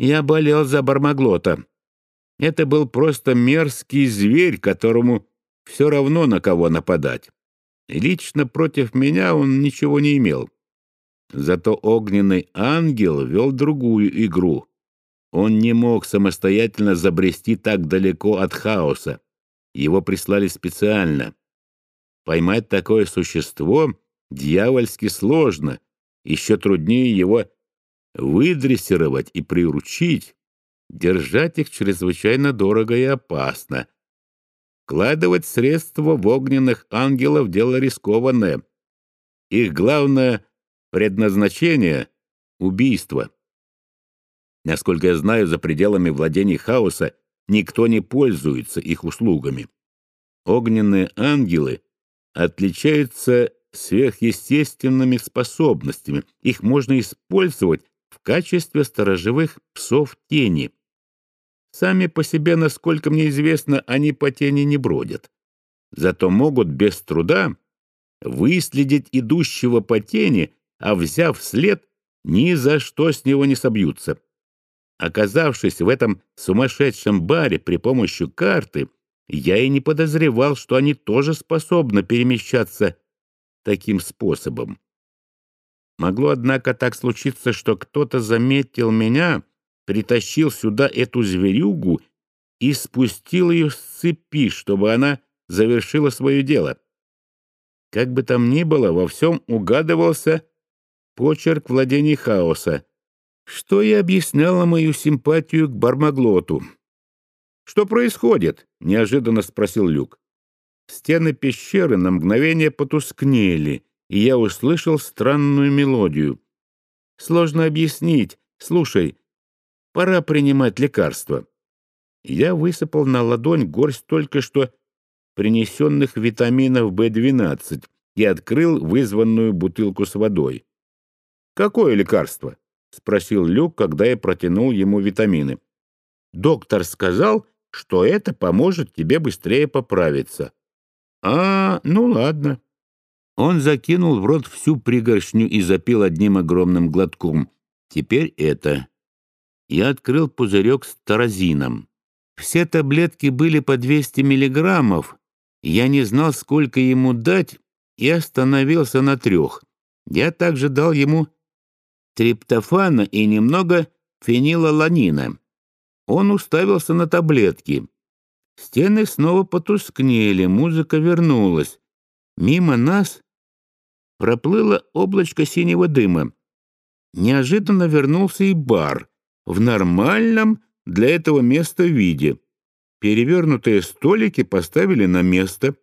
Я болел за Бармаглота. Это был просто мерзкий зверь, которому все равно на кого нападать. Лично против меня он ничего не имел. Зато огненный ангел вел другую игру. Он не мог самостоятельно забрести так далеко от хаоса. Его прислали специально. Поймать такое существо дьявольски сложно. Еще труднее его выдрессировать и приручить. Держать их чрезвычайно дорого и опасно. Вкладывать средства в огненных ангелов — дело рискованное. Их главное предназначение — убийство. Насколько я знаю, за пределами владений хаоса никто не пользуется их услугами. Огненные ангелы отличаются сверхъестественными способностями. Их можно использовать в качестве сторожевых псов тени. Сами по себе, насколько мне известно, они по тени не бродят. Зато могут без труда выследить идущего по тени, а взяв след, ни за что с него не собьются. Оказавшись в этом сумасшедшем баре при помощи карты, я и не подозревал, что они тоже способны перемещаться таким способом. Могло, однако, так случиться, что кто-то заметил меня, притащил сюда эту зверюгу и спустил ее с цепи, чтобы она завершила свое дело. Как бы там ни было, во всем угадывался почерк владений хаоса, что и объясняло мою симпатию к Бармаглоту. «Что происходит?» — неожиданно спросил Люк. Стены пещеры на мгновение потускнели, и я услышал странную мелодию. «Сложно объяснить. Слушай, пора принимать лекарства». Я высыпал на ладонь горсть только что принесенных витаминов В-12 и открыл вызванную бутылку с водой. «Какое лекарство?» — спросил Люк, когда я протянул ему витамины. «Доктор сказал, что это поможет тебе быстрее поправиться». «А, ну ладно». Он закинул в рот всю пригоршню и запил одним огромным глотком. «Теперь это». Я открыл пузырек с таразином. Все таблетки были по 200 миллиграммов. Я не знал, сколько ему дать, и остановился на трех. Я также дал ему триптофана и немного фенилаланина. Он уставился на таблетки. Стены снова потускнели, музыка вернулась. Мимо нас проплыло облачко синего дыма. Неожиданно вернулся и бар в нормальном для этого места виде. Перевернутые столики поставили на место,